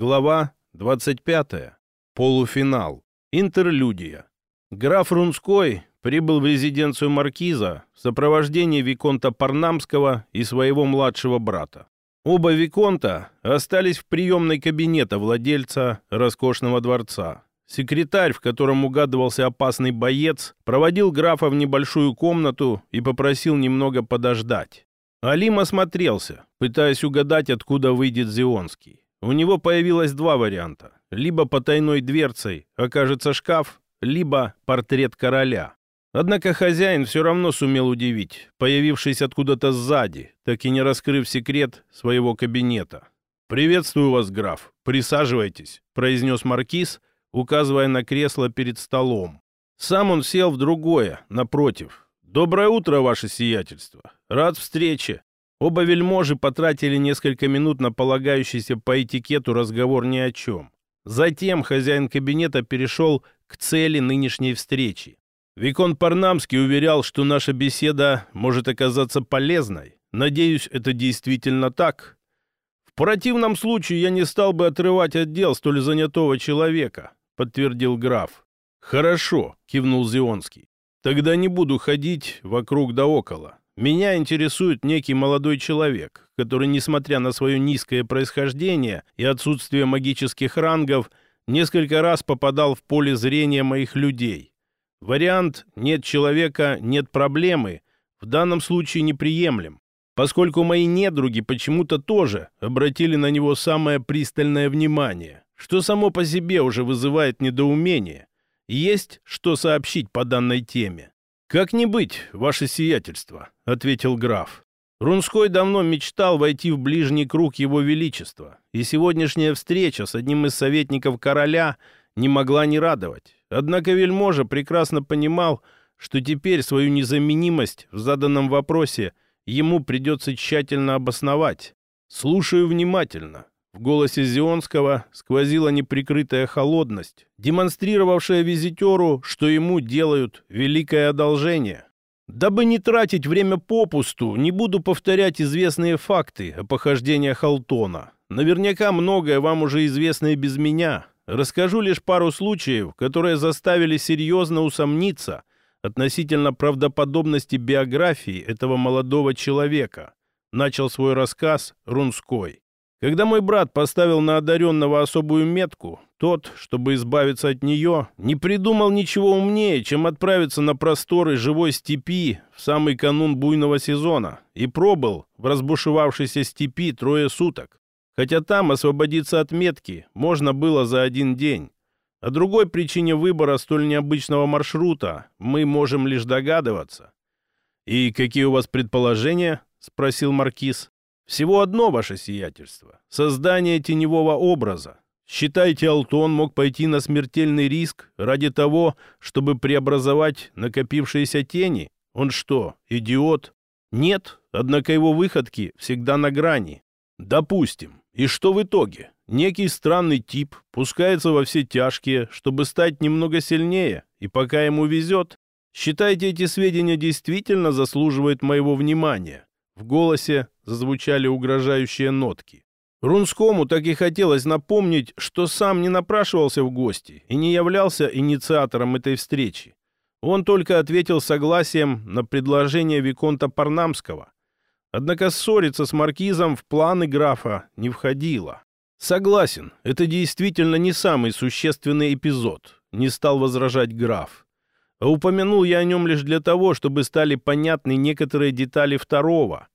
Глава 25. Полуфинал. Интерлюдия. Граф Рунской прибыл в резиденцию маркиза в сопровождении Виконта Парнамского и своего младшего брата. Оба Виконта остались в приемной кабинета владельца роскошного дворца. Секретарь, в котором угадывался опасный боец, проводил графа в небольшую комнату и попросил немного подождать. Алим осмотрелся, пытаясь угадать, откуда выйдет Зионский. У него появилось два варианта. Либо по тайной дверцей окажется шкаф, либо портрет короля. Однако хозяин все равно сумел удивить, появившись откуда-то сзади, так и не раскрыв секрет своего кабинета. «Приветствую вас, граф. Присаживайтесь», — произнес маркиз, указывая на кресло перед столом. Сам он сел в другое, напротив. «Доброе утро, ваше сиятельство. Рад встрече». Оба вельможи потратили несколько минут на полагающийся по этикету разговор ни о чем. Затем хозяин кабинета перешел к цели нынешней встречи. Викон Парнамский уверял, что наша беседа может оказаться полезной. Надеюсь, это действительно так. В противном случае я не стал бы отрывать отдел столь занятого человека, подтвердил граф. Хорошо, кивнул Зионский. Тогда не буду ходить вокруг да около. Меня интересует некий молодой человек, который, несмотря на свое низкое происхождение и отсутствие магических рангов, несколько раз попадал в поле зрения моих людей. Вариант «нет человека, нет проблемы» в данном случае неприемлем, поскольку мои недруги почему-то тоже обратили на него самое пристальное внимание, что само по себе уже вызывает недоумение. Есть что сообщить по данной теме. «Как не быть, ваше сиятельство», — ответил граф. Рунской давно мечтал войти в ближний круг его величества, и сегодняшняя встреча с одним из советников короля не могла не радовать. Однако вельможа прекрасно понимал, что теперь свою незаменимость в заданном вопросе ему придется тщательно обосновать. «Слушаю внимательно». В голосе Зионского сквозила неприкрытая холодность, демонстрировавшая визитеру, что ему делают великое одолжение. Дабы не тратить время попусту, не буду повторять известные факты о похождениях Алтона. Наверняка многое вам уже известно и без меня. Расскажу лишь пару случаев, которые заставили серьезно усомниться относительно правдоподобности биографии этого молодого человека. Начал свой рассказ Рунской. Когда мой брат поставил на одаренного особую метку, тот, чтобы избавиться от нее, не придумал ничего умнее, чем отправиться на просторы живой степи в самый канун буйного сезона и пробыл в разбушевавшейся степи трое суток хотя там освободиться от метки можно было за один день. О другой причине выбора столь необычного маршрута мы можем лишь догадываться. «И какие у вас предположения?» — спросил Маркиз. «Всего одно ваше сиятельство — создание теневого образа. Считайте, Алтон мог пойти на смертельный риск ради того, чтобы преобразовать накопившиеся тени? Он что, идиот? Нет, однако его выходки всегда на грани. Допустим. И что в итоге? Некий странный тип пускается во все тяжкие, чтобы стать немного сильнее, и пока ему везет, считайте, эти сведения действительно заслуживают моего внимания. В голосе зазвучали угрожающие нотки. Рунскому так и хотелось напомнить, что сам не напрашивался в гости и не являлся инициатором этой встречи. Он только ответил согласием на предложение Виконта Парнамского, Однако ссориться с маркизом в планы графа не входило. «Согласен, это действительно не самый существенный эпизод», — не стал возражать граф. А упомянул я о нем лишь для того, чтобы стали понятны некоторые детали второго.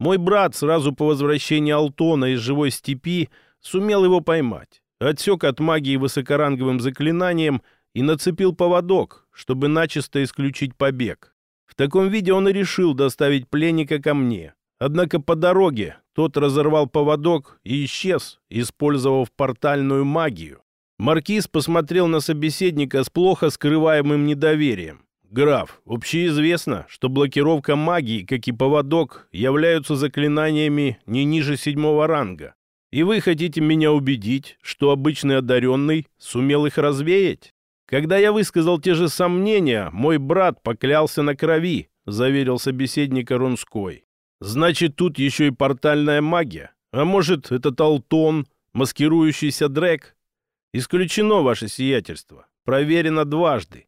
Мой брат сразу по возвращении Алтона из живой степи сумел его поймать, отсек от магии высокоранговым заклинанием и нацепил поводок, чтобы начисто исключить побег. В таком виде он и решил доставить пленника ко мне. Однако по дороге тот разорвал поводок и исчез, использовав портальную магию. Маркиз посмотрел на собеседника с плохо скрываемым недоверием. «Граф, общеизвестно, что блокировка магии, как и поводок, являются заклинаниями не ниже седьмого ранга. И вы хотите меня убедить, что обычный одаренный сумел их развеять?» Когда я высказал те же сомнения, мой брат поклялся на крови, заверил собеседника Рунской. Значит, тут еще и портальная магия. А может, этот Алтон маскирующийся дрэк? Исключено ваше сиятельство. Проверено дважды.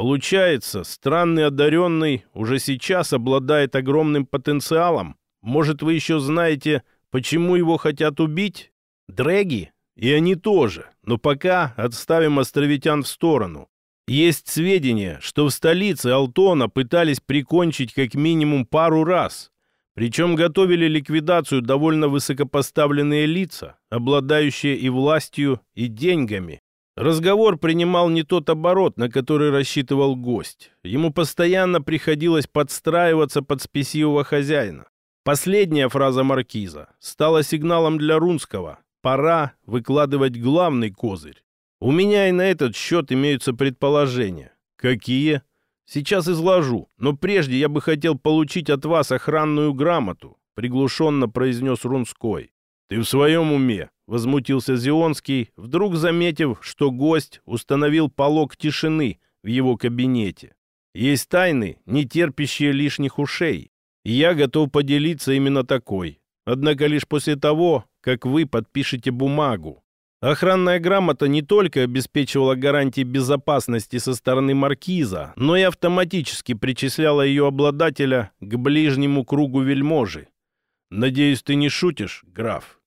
Получается, странный одаренный уже сейчас обладает огромным потенциалом. Может, вы еще знаете, почему его хотят убить? Дрэги? И они тоже. Но пока отставим островитян в сторону. Есть сведения, что в столице Алтона пытались прикончить как минимум пару раз. Причем готовили ликвидацию довольно высокопоставленные лица, обладающие и властью, и деньгами. Разговор принимал не тот оборот, на который рассчитывал гость. Ему постоянно приходилось подстраиваться под спесивого хозяина. Последняя фраза маркиза стала сигналом для Рунского. Пора выкладывать главный козырь. У меня и на этот счет имеются предположения. Какие? Сейчас изложу, но прежде я бы хотел получить от вас охранную грамоту, приглушенно произнес Рунской. Ты в своем уме? Возмутился Зионский, вдруг заметив, что гость установил полог тишины в его кабинете. Есть тайны, не терпящие лишних ушей. Я готов поделиться именно такой. Однако лишь после того, как вы подпишете бумагу. Охранная грамота не только обеспечивала гарантии безопасности со стороны маркиза, но и автоматически причисляла ее обладателя к ближнему кругу вельможи. «Надеюсь, ты не шутишь, граф?»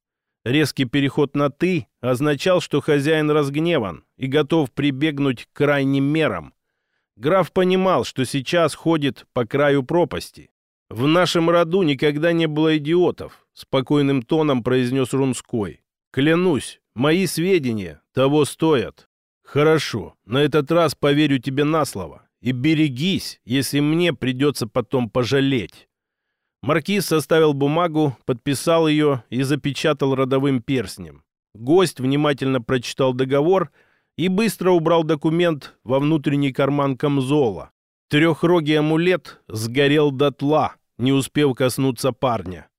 Резкий переход на «ты» означал, что хозяин разгневан и готов прибегнуть к крайним мерам. Граф понимал, что сейчас ходит по краю пропасти. «В нашем роду никогда не было идиотов», — спокойным тоном произнес Рунской. «Клянусь, Мои сведения того стоят. Хорошо, на этот раз поверю тебе на слово. И берегись, если мне придется потом пожалеть. Маркиз составил бумагу, подписал ее и запечатал родовым перстнем. Гость внимательно прочитал договор и быстро убрал документ во внутренний карман камзола. Трехрогий амулет сгорел дотла, не успев коснуться парня.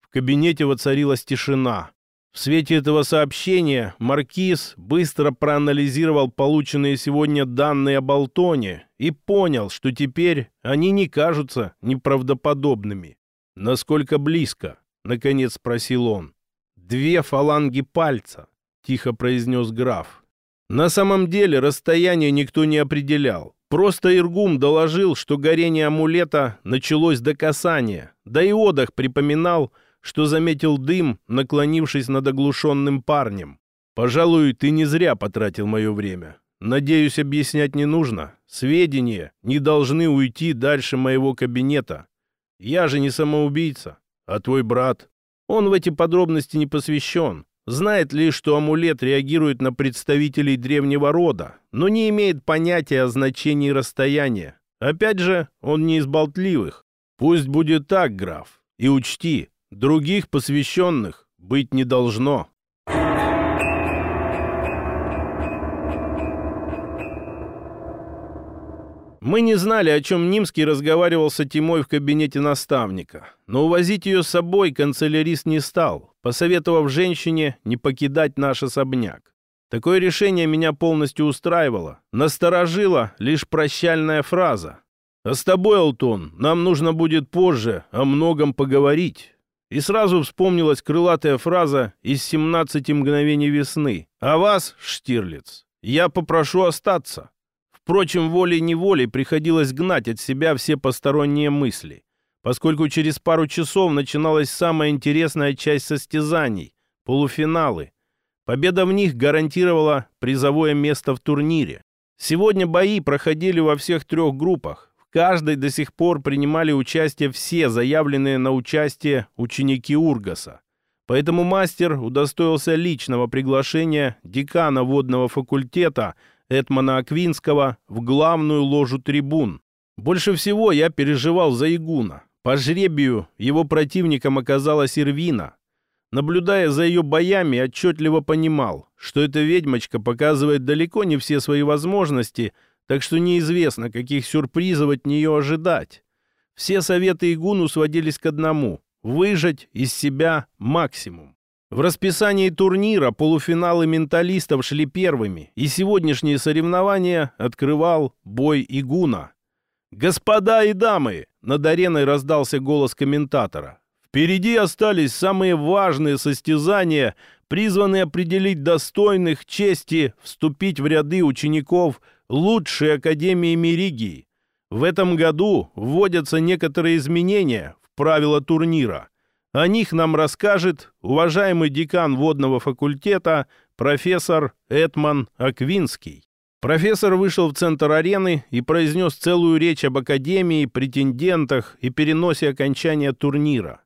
В кабинете воцарилась тишина. В свете этого сообщения Маркиз быстро проанализировал полученные сегодня данные об Алтоне и понял, что теперь они не кажутся неправдоподобными. «Насколько близко?» — наконец спросил он. «Две фаланги пальца», — тихо произнес граф. На самом деле расстояние никто не определял. Просто Иргум доложил, что горение амулета началось до касания, да и Одах припоминал, что заметил дым, наклонившись над оглушенным парнем. «Пожалуй, ты не зря потратил мое время. Надеюсь, объяснять не нужно. Сведения не должны уйти дальше моего кабинета. Я же не самоубийца, а твой брат. Он в эти подробности не посвящен. Знает лишь, что амулет реагирует на представителей древнего рода, но не имеет понятия о значении расстояния. Опять же, он не из болтливых. Пусть будет так, граф. И учти, Других посвященных быть не должно. Мы не знали, о чем Нимский разговаривал с Тимой в кабинете наставника, но увозить ее с собой канцелярист не стал, посоветовав женщине не покидать наш особняк. Такое решение меня полностью устраивало. Насторожила лишь прощальная фраза. «А с тобой, Алтон, нам нужно будет позже о многом поговорить». И сразу вспомнилась крылатая фраза из «17 мгновений весны». «А вас, Штирлиц, я попрошу остаться». Впрочем, волей-неволей приходилось гнать от себя все посторонние мысли, поскольку через пару часов начиналась самая интересная часть состязаний — полуфиналы. Победа в них гарантировала призовое место в турнире. Сегодня бои проходили во всех трех группах, каждой до сих пор принимали участие все заявленные на участие ученики Ургаса. Поэтому мастер удостоился личного приглашения декана водного факультета Этмана Аквинского в главную ложу трибун. Больше всего я переживал за Игуна. По жребию его противником оказалась Ирвина. Наблюдая за ее боями, отчетливо понимал, что эта ведьмочка показывает далеко не все свои возможности – так что неизвестно, каких сюрпризов от нее ожидать. Все советы Игуну сводились к одному — выжать из себя максимум. В расписании турнира полуфиналы менталистов шли первыми, и сегодняшние соревнования открывал бой Игуна. «Господа и дамы!» — над ареной раздался голос комментатора. «Впереди остались самые важные состязания призванный определить достойных чести вступить в ряды учеников лучшей Академии Меригии. В этом году вводятся некоторые изменения в правила турнира. О них нам расскажет уважаемый декан водного факультета профессор Этман Аквинский. Профессор вышел в центр арены и произнес целую речь об академии, претендентах и переносе окончания турнира.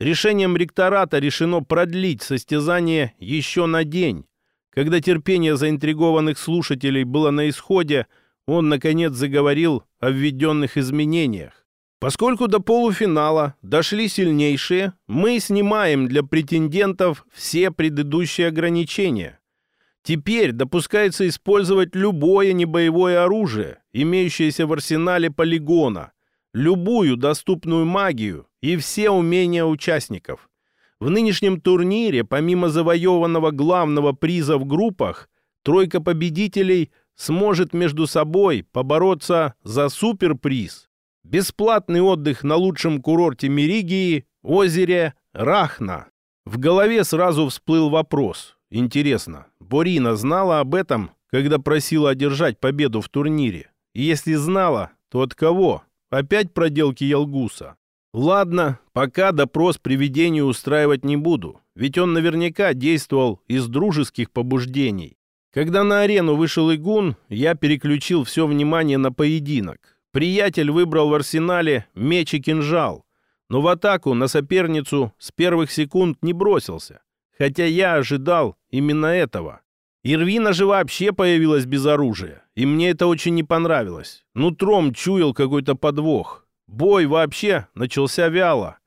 Решением ректората решено продлить состязание еще на день. Когда терпение заинтригованных слушателей было на исходе, он, наконец, заговорил о введенных изменениях. Поскольку до полуфинала дошли сильнейшие, мы снимаем для претендентов все предыдущие ограничения. Теперь допускается использовать любое небоевое оружие, имеющееся в арсенале полигона, любую доступную магию и все умения участников. В нынешнем турнире, помимо завоеванного главного приза в группах, тройка победителей сможет между собой побороться за суперприз. Бесплатный отдых на лучшем курорте Меригии, озере Рахна. В голове сразу всплыл вопрос. Интересно, Борина знала об этом, когда просила одержать победу в турнире? И если знала, то от кого? Опять проделки Ялгуса? Ладно, пока допрос привидению устраивать не буду, ведь он наверняка действовал из дружеских побуждений. Когда на арену вышел Игун, я переключил все внимание на поединок. Приятель выбрал в арсенале меч и кинжал, но в атаку на соперницу с первых секунд не бросился хотя я ожидал именно этого. Ирвина же вообще появилась без оружия, и мне это очень не понравилось. Нутром чуял какой-то подвох. Бой вообще начался вяло.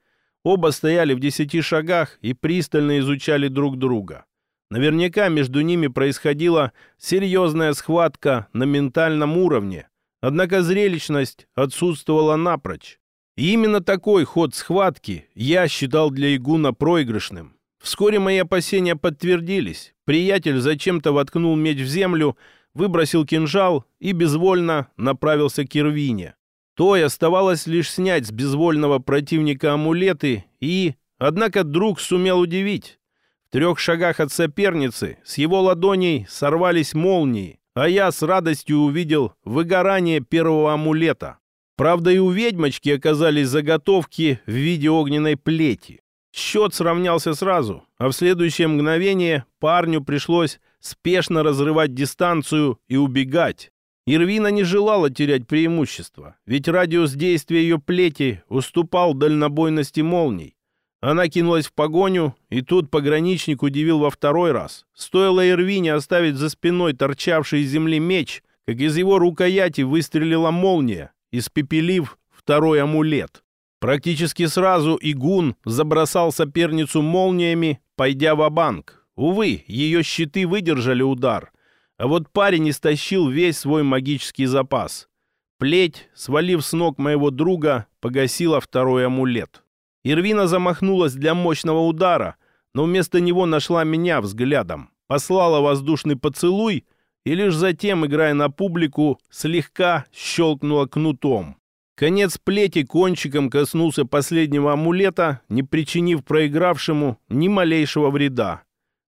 Оба стояли в десяти шагах и пристально изучали друг друга. Наверняка между ними происходила серьезная схватка на ментальном уровне, однако зрелищность отсутствовала напрочь. И именно такой ход схватки я считал для Игуна проигрышным. Вскоре мои опасения подтвердились. Приятель зачем-то воткнул меч в землю, выбросил кинжал и безвольно направился к Ирвине. Той оставалось лишь снять с безвольного противника амулеты и... Однако друг сумел удивить. В трех шагах от соперницы с его ладоней сорвались молнии, а я с радостью увидел выгорание первого амулета. Правда, и у ведьмочки оказались заготовки в виде огненной плети. Счет сравнялся сразу, а в следующее мгновение парню пришлось спешно разрывать дистанцию и убегать. Ирвина не желала терять преимущество, ведь радиус действия ее плети уступал дальнобойности молний. Она кинулась в погоню, и тут пограничник удивил во второй раз. Стоило Ирвине оставить за спиной торчавший из земли меч, как из его рукояти выстрелила молния, испепелив второй амулет. Практически сразу Игун забросал соперницу молниями, пойдя в банк Увы, ее щиты выдержали удар. А вот парень истощил весь свой магический запас. Плеть, свалив с ног моего друга, погасила второй амулет. Ирвина замахнулась для мощного удара, но вместо него нашла меня взглядом, послала воздушный поцелуй и лишь затем, играя на публику, слегка щелкнула кнутом. Конец плети кончиком коснулся последнего амулета, не причинив проигравшему ни малейшего вреда.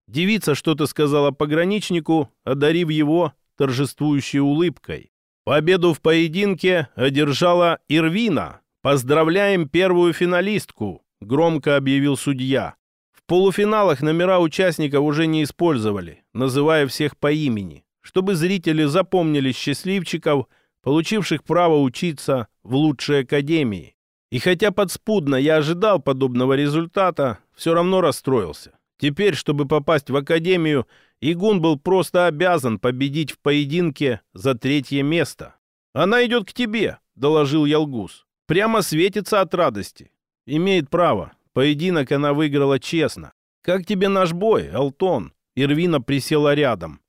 Девица что-то сказала пограничнику, одарив его торжествующей улыбкой. Победу в поединке одержала Ирвина. Поздравляем первую финалистку, громко объявил судья. В полуфиналах номера участников уже не использовали, называя всех по имени, чтобы зрители запомнили счастливчиков – получивших право учиться в лучшей академии. И хотя подспудно я ожидал подобного результата, все равно расстроился. Теперь, чтобы попасть в академию, Игун был просто обязан победить в поединке за третье место. «Она идет к тебе», — доложил Ялгус. «Прямо светится от радости. Имеет право. Поединок она выиграла честно. Как тебе наш бой, Алтон?» Ирвина присела рядом.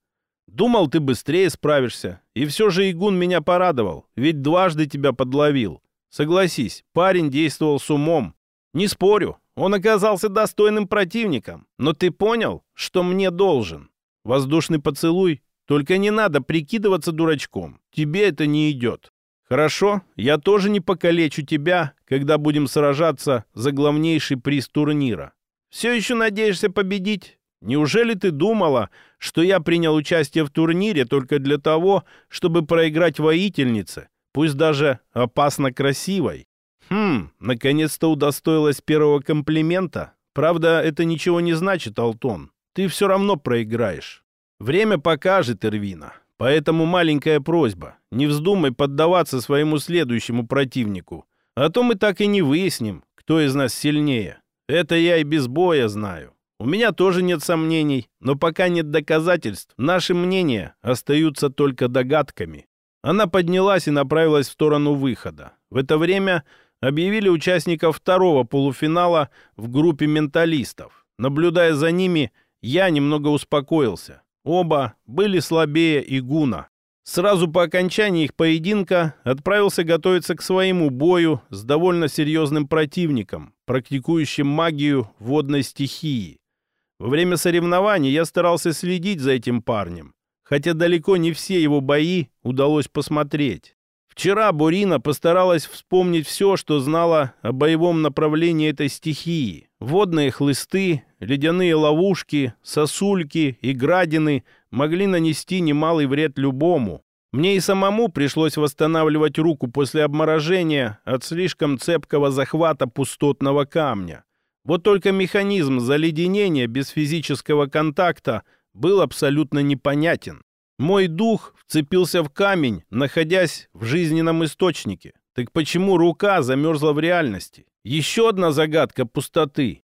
Думал, ты быстрее справишься. И все же Игун меня порадовал, ведь дважды тебя подловил. Согласись, парень действовал с умом. Не спорю, он оказался достойным противником. Но ты понял, что мне должен? Воздушный поцелуй? Только не надо прикидываться дурачком. Тебе это не идет. Хорошо, я тоже не покалечу тебя, когда будем сражаться за главнейший приз турнира. Все еще надеешься победить? Неужели ты думала, что я принял участие в турнире только для того, чтобы проиграть воительнице, пусть даже опасно красивой? Хм, наконец-то удостоилась первого комплимента. Правда, это ничего не значит, Алтон. Ты все равно проиграешь. Время покажет, Эрвина. Поэтому маленькая просьба. Не вздумай поддаваться своему следующему противнику. А то мы так и не выясним, кто из нас сильнее. Это я и без боя знаю. У меня тоже нет сомнений, но пока нет доказательств, наши мнения остаются только догадками. Она поднялась и направилась в сторону выхода. В это время объявили участников второго полуфинала в группе менталистов. Наблюдая за ними, я немного успокоился. Оба были слабее Игуна. Сразу по окончании их поединка отправился готовиться к своему бою с довольно серьезным противником, практикующим магию водной стихии. Во время соревнований я старался следить за этим парнем, хотя далеко не все его бои удалось посмотреть. Вчера Бурина постаралась вспомнить все, что знала о боевом направлении этой стихии. Водные хлысты, ледяные ловушки, сосульки и градины могли нанести немалый вред любому. Мне и самому пришлось восстанавливать руку после обморожения от слишком цепкого захвата пустотного камня. Вот только механизм заледенения без физического контакта был абсолютно непонятен. Мой дух вцепился в камень, находясь в жизненном источнике. Так почему рука замерзла в реальности? Еще одна загадка пустоты.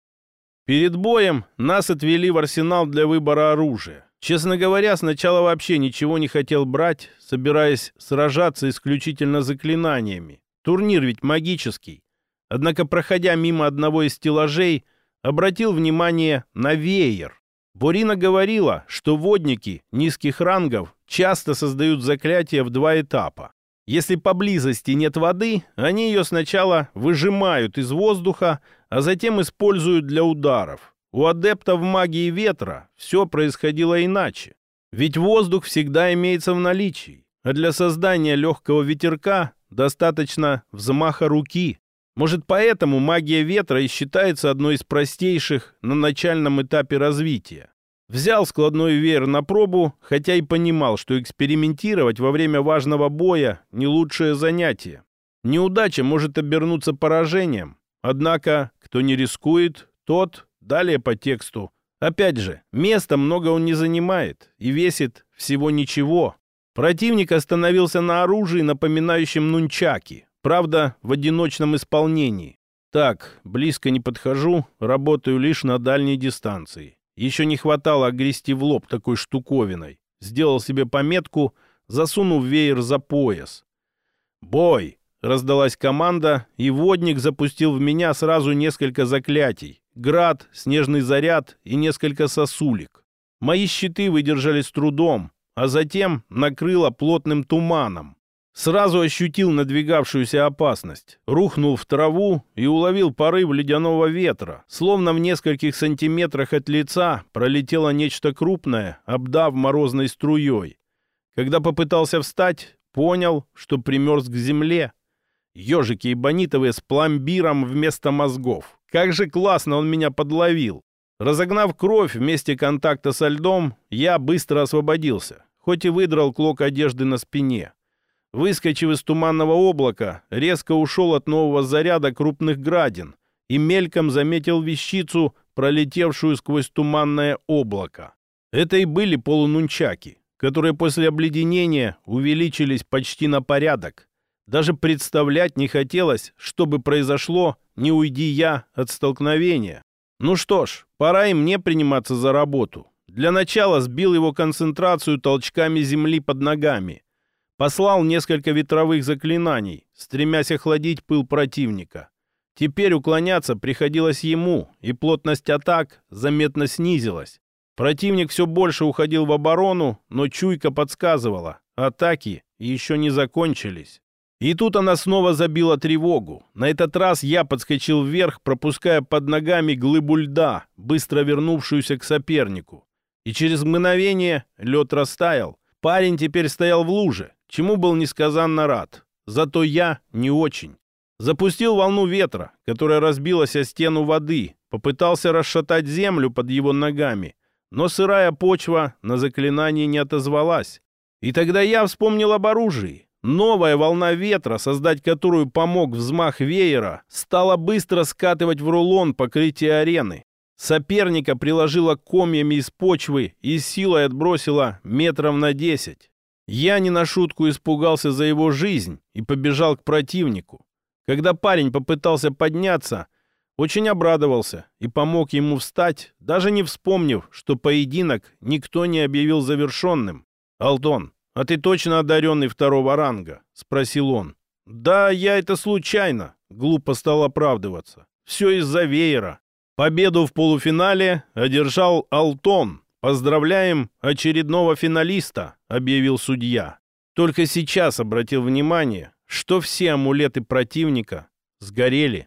Перед боем нас отвели в арсенал для выбора оружия. Честно говоря, сначала вообще ничего не хотел брать, собираясь сражаться исключительно заклинаниями. Турнир ведь магический. Однако, проходя мимо одного из стеллажей, обратил внимание на веер. Борина говорила, что водники низких рангов часто создают заклятия в два этапа. Если поблизости нет воды, они ее сначала выжимают из воздуха, а затем используют для ударов. У адептов магии ветра все происходило иначе. Ведь воздух всегда имеется в наличии, а для создания легкого ветерка достаточно взмаха руки. Может, поэтому магия ветра и считается одной из простейших на начальном этапе развития. Взял складной веер на пробу, хотя и понимал, что экспериментировать во время важного боя – не лучшее занятие. Неудача может обернуться поражением. Однако, кто не рискует, тот далее по тексту. Опять же, места много он не занимает и весит всего ничего. Противник остановился на оружии, напоминающем нунчаки. Правда, в одиночном исполнении. Так, близко не подхожу, работаю лишь на дальней дистанции. Еще не хватало огрести в лоб такой штуковиной. Сделал себе пометку, засунув веер за пояс. «Бой!» — раздалась команда, и водник запустил в меня сразу несколько заклятий. Град, снежный заряд и несколько сосулек. Мои щиты выдержали с трудом, а затем накрыло плотным туманом. Сразу ощутил надвигавшуюся опасность, рухнул в траву и уловил порыв ледяного ветра. Словно в нескольких сантиметрах от лица пролетело нечто крупное, обдав морозной струей. Когда попытался встать, понял, что примерз к земле. Ежики и бонитовые с пломбиром вместо мозгов. Как же классно он меня подловил. Разогнав кровь вместе контакта со льдом, я быстро освободился, хоть и выдрал клок одежды на спине. Выскочив из туманного облака, резко ушел от нового заряда крупных градин и мельком заметил вещицу, пролетевшую сквозь туманное облако. Это и были полунунчаки, которые после обледенения увеличились почти на порядок. Даже представлять не хотелось, что бы произошло, не уйди я от столкновения. Ну что ж, пора и мне приниматься за работу. Для начала сбил его концентрацию толчками земли под ногами. Послал несколько ветровых заклинаний, стремясь охладить пыл противника. Теперь уклоняться приходилось ему, и плотность атак заметно снизилась. Противник все больше уходил в оборону, но чуйка подсказывала, атаки еще не закончились. И тут она снова забила тревогу. На этот раз я подскочил вверх, пропуская под ногами глыбу льда, быстро вернувшуюся к сопернику. И через мгновение лед растаял. Парень теперь стоял в луже, чему был несказанно рад. Зато я не очень. Запустил волну ветра, которая разбилась о стену воды, попытался расшатать землю под его ногами, но сырая почва на заклинание не отозвалась. И тогда я вспомнил об оружии. Новая волна ветра, создать которую помог взмах веера, стала быстро скатывать в рулон покрытие арены. Соперника приложила комьями из почвы и силой отбросила метров на десять. Я не на шутку испугался за его жизнь и побежал к противнику. Когда парень попытался подняться, очень обрадовался и помог ему встать, даже не вспомнив, что поединок никто не объявил завершенным. «Алтон, а ты точно одаренный второго ранга?» — спросил он. «Да, я это случайно», — глупо стал оправдываться. «Все из-за веера. Победу в полуфинале одержал Алтон. Поздравляем очередного финалиста, объявил судья. Только сейчас обратил внимание, что все амулеты противника сгорели.